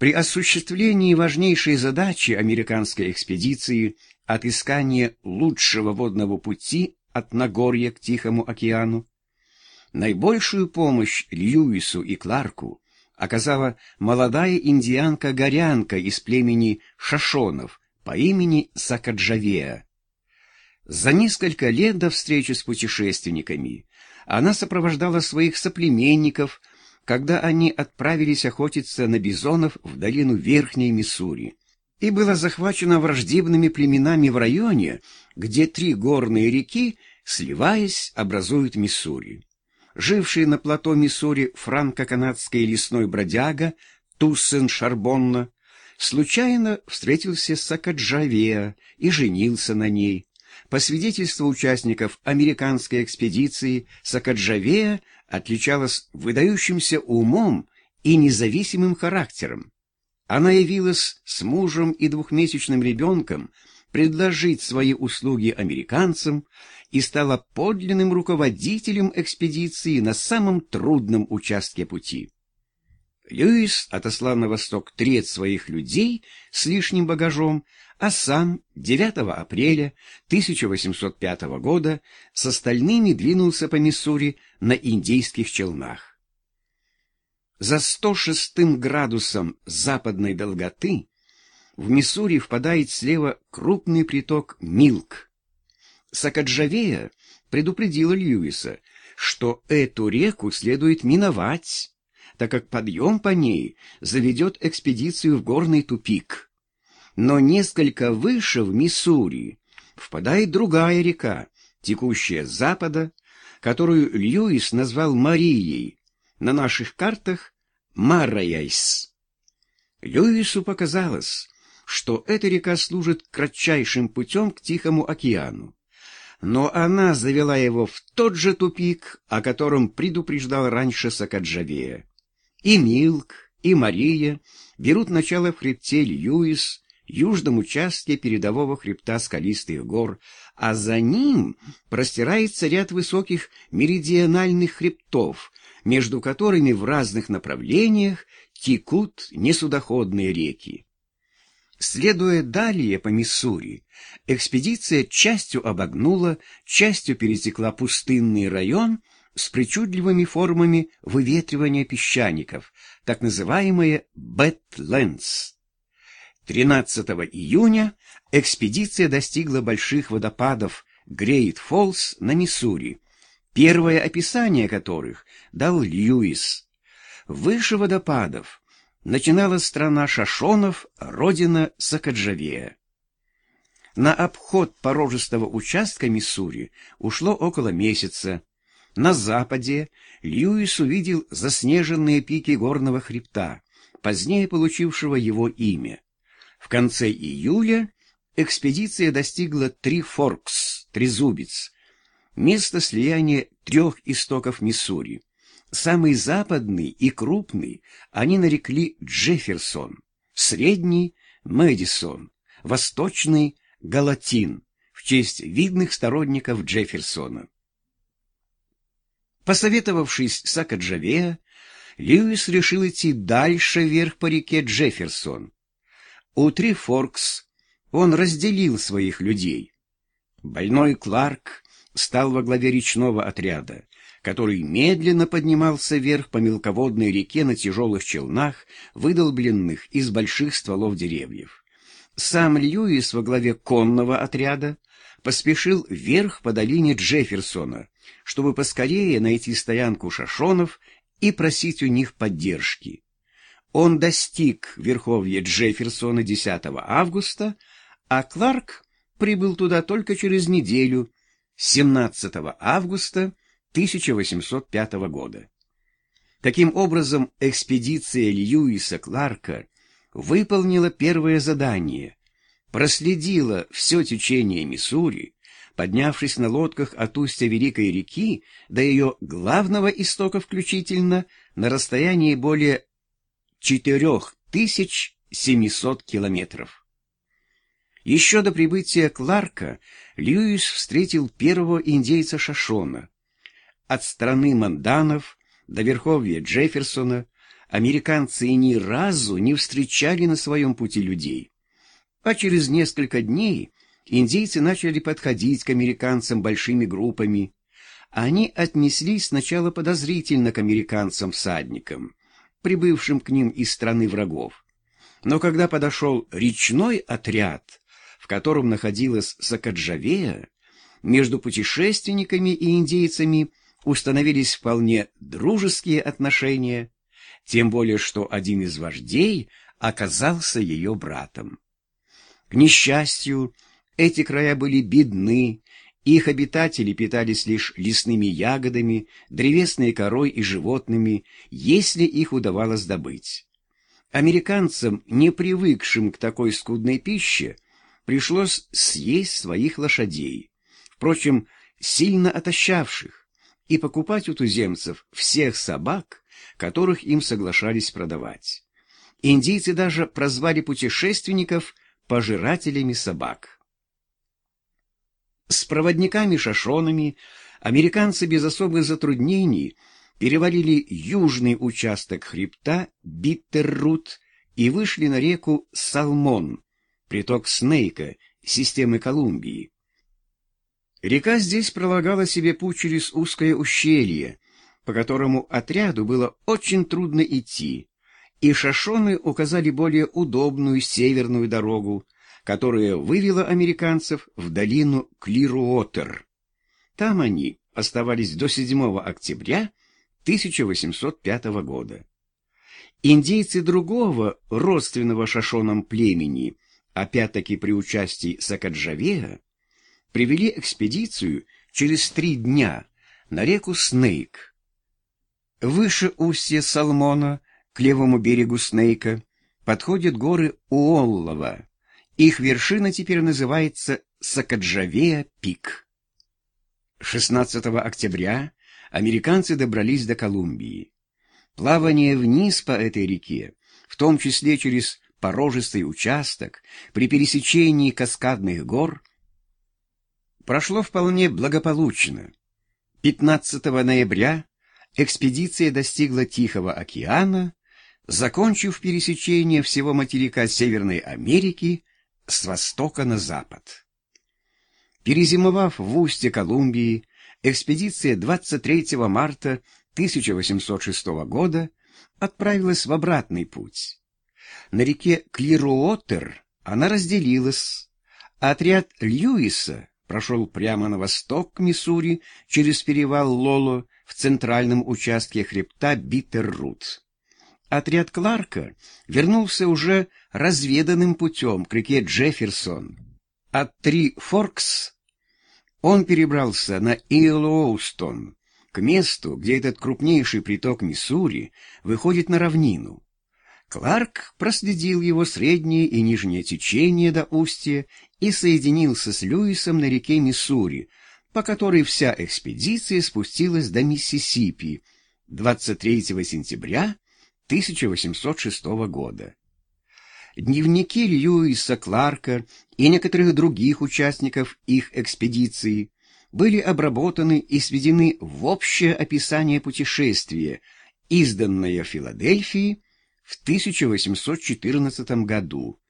При осуществлении важнейшей задачи американской экспедиции отыскания лучшего водного пути от Нагорья к Тихому океану, наибольшую помощь Льюису и Кларку оказала молодая индианка-горянка из племени Шашонов по имени Сакаджавеа. За несколько лет до встречи с путешественниками она сопровождала своих соплеменников когда они отправились охотиться на бизонов в долину Верхней Миссури, и была захвачена враждебными племенами в районе, где три горные реки, сливаясь, образуют Миссури. Живший на плато Миссури франко-канадский лесной бродяга Туссен Шарбонна случайно встретился с Сакаджавеа и женился на ней. По свидетельству участников американской экспедиции, Сакаджавея отличалась выдающимся умом и независимым характером. Она явилась с мужем и двухмесячным ребенком предложить свои услуги американцам и стала подлинным руководителем экспедиции на самом трудном участке пути. Льюис отослал на восток треть своих людей с лишним багажом, а сам 9 апреля 1805 года с остальными двинулся по Миссури на индейских челнах. За 106 градусом западной долготы в Миссури впадает слева крупный приток Милк. Сакаджавея предупредила Льюиса, что эту реку следует миновать, так как подъем по ней заведет экспедицию в горный тупик но несколько выше, в Миссури, впадает другая река, текущая с запада, которую Льюис назвал Марией, на наших картах Марраяйс. Льюису показалось, что эта река служит кратчайшим путем к Тихому океану, но она завела его в тот же тупик, о котором предупреждал раньше Сакаджавея. И Милк, и Мария берут начало в хребте Льюис, южном участке передового хребта скалистых гор, а за ним простирается ряд высоких меридиональных хребтов, между которыми в разных направлениях текут несудоходные реки. Следуя далее по Миссури, экспедиция частью обогнула, частью пересекла пустынный район с причудливыми формами выветривания песчаников, так называемые «бэтлендс». 13 июня экспедиция достигла больших водопадов Грейт-Фоллс на Миссури, первое описание которых дал Льюис. Выше водопадов начиналась страна шошонов, родина Сакаджавея. На обход порожистого участка Миссури ушло около месяца. На западе Льюис увидел заснеженные пики горного хребта, позднее получившего его имя. В конце июля экспедиция достигла Три-Форкс, Трезубец, место слияния трех истоков Миссури. Самый западный и крупный они нарекли Джефферсон, средний — Мэдисон, восточный — Галатин, в честь видных сторонников Джефферсона. Посоветовавшись с Акаджавеа, Льюис решил идти дальше вверх по реке Джефферсон, у Трифоркс он разделил своих людей. Больной Кларк стал во главе речного отряда, который медленно поднимался вверх по мелководной реке на тяжелых челнах, выдолбленных из больших стволов деревьев. Сам Льюис во главе конного отряда поспешил вверх по долине Джефферсона, чтобы поскорее найти стоянку шашонов и просить у них поддержки. Он достиг верховья Джефферсона 10 августа, а Кларк прибыл туда только через неделю, 17 августа 1805 года. Таким образом, экспедиция Льюиса Кларка выполнила первое задание, проследила все течение Миссури, поднявшись на лодках от устья Великой реки до ее главного истока включительно на расстоянии более 4700 километров. Еще до прибытия Кларка Льюис встретил первого индейца Шашона. От страны Манданов до верховья Джефферсона американцы ни разу не встречали на своем пути людей. А через несколько дней индейцы начали подходить к американцам большими группами. Они отнеслись сначала подозрительно к американцам-всадникам, прибывшим к ним из страны врагов. Но когда подошел речной отряд, в котором находилась Сакаджавея, между путешественниками и индейцами установились вполне дружеские отношения, тем более что один из вождей оказался ее братом. К несчастью, эти края были бедны, их обитатели питались лишь лесными ягодами, древесной корой и животными, если их удавалось добыть. Американцам, не привыкшим к такой скудной пище, пришлось съесть своих лошадей, впрочем, сильно отощавших, и покупать у туземцев всех собак, которых им соглашались продавать. Индийцы даже прозвали путешественников пожирателями собак. С проводниками-шашонами американцы без особых затруднений перевалили южный участок хребта Биттеррут и вышли на реку Салмон, приток Снейка, системы Колумбии. Река здесь пролагала себе путь через узкое ущелье, по которому отряду было очень трудно идти, и шашоны указали более удобную северную дорогу, которая вывела американцев в долину Клируотер. Там они оставались до 7 октября 1805 года. Индейцы другого, родственного шашонам племени, опять-таки при участии Сакаджавея, привели экспедицию через три дня на реку Снейк. Выше устья Салмона к левому берегу Снейка подходят горы Уоллова. Их вершина теперь называется Сакаджавея-Пик. 16 октября американцы добрались до Колумбии. Плавание вниз по этой реке, в том числе через порожистый участок, при пересечении каскадных гор, прошло вполне благополучно. 15 ноября экспедиция достигла Тихого океана закончив пересечение всего материка Северной Америки с востока на запад. Перезимовав в устье Колумбии, экспедиция 23 марта 1806 года отправилась в обратный путь. На реке Клируотер она разделилась. Отряд Льюиса прошел прямо на восток к Миссури через перевал Лоло в центральном участке хребта Биттеррут. Отряд Кларка вернулся уже разведанным путем к реке Джефферсон. От Три Форкс он перебрался на Иелоустон, к месту, где этот крупнейший приток Миссури выходит на равнину. Кларк проследил его среднее и нижнее течение до устья и соединился с Льюисом на реке Миссури, по которой вся экспедиция спустилась до Миссисипи 23 сентября 1806 года. Дневники Льюиса Кларка и некоторых других участников их экспедиции были обработаны и сведены в общее описание путешествия, изданное в Филадельфии в 1814 году.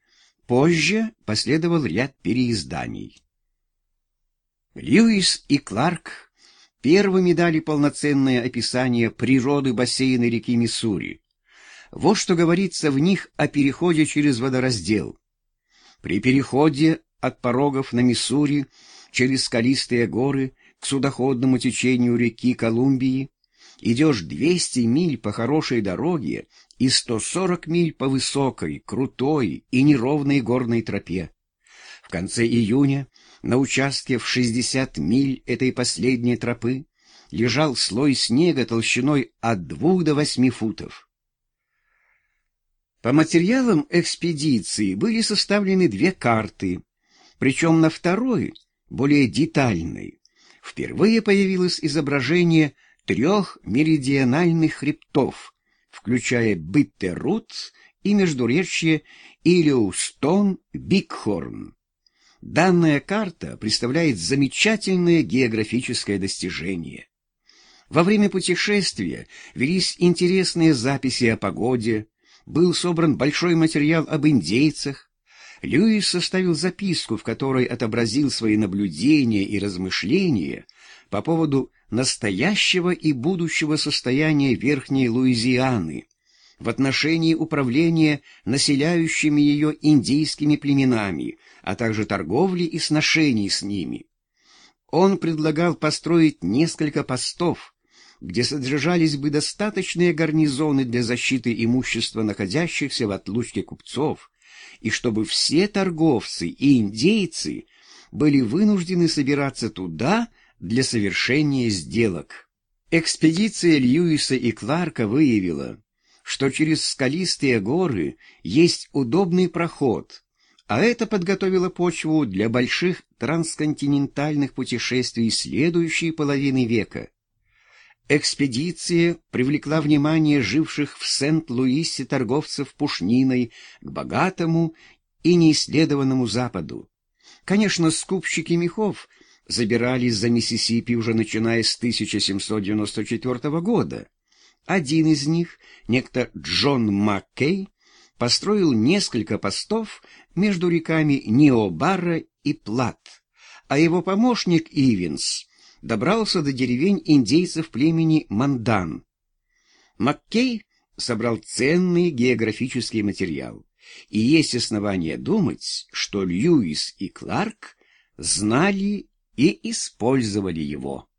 Позже последовал ряд переизданий. Льюис и Кларк первыми дали полноценное описание природы бассейна реки Миссури, вот что говорится в них о переходе через водораздел. При переходе от порогов на Миссури через скалистые горы к судоходному течению реки Колумбии идешь 200 миль по хорошей дороге и 140 миль по высокой, крутой и неровной горной тропе. В конце июня на участке в 60 миль этой последней тропы лежал слой снега толщиной от 2 до 8 футов. По материалам экспедиции были составлены две карты, причем на второй, более детальной, впервые появилось изображение трех меридиональных хребтов, включая Биттерут и междуречье Илиустон-Бигхорн. Данная карта представляет замечательное географическое достижение. Во время путешествия велись интересные записи о погоде, был собран большой материал об индейцах. Льюис составил записку, в которой отобразил свои наблюдения и размышления по поводу настоящего и будущего состояния Верхней Луизианы в отношении управления населяющими ее индейскими племенами, а также торговли и сношений с ними. Он предлагал построить несколько постов, где содержались бы достаточные гарнизоны для защиты имущества находящихся в отлучке купцов, и чтобы все торговцы и индейцы были вынуждены собираться туда для совершения сделок. Экспедиция Льюиса и Кларка выявила, что через скалистые горы есть удобный проход, а это подготовило почву для больших трансконтинентальных путешествий следующей половины века. Экспедиция привлекла внимание живших в Сент-Луисе торговцев пушниной к богатому и неисследованному Западу. Конечно, скупщики мехов забирались за Миссисипи уже начиная с 1794 года. Один из них, некто Джон Маккей, построил несколько постов между реками Ниобара и Плат, а его помощник Ивенс добрался до деревень индейцев племени Мандан. Маккей собрал ценный географический материал, и есть основания думать, что Льюис и Кларк знали и использовали его.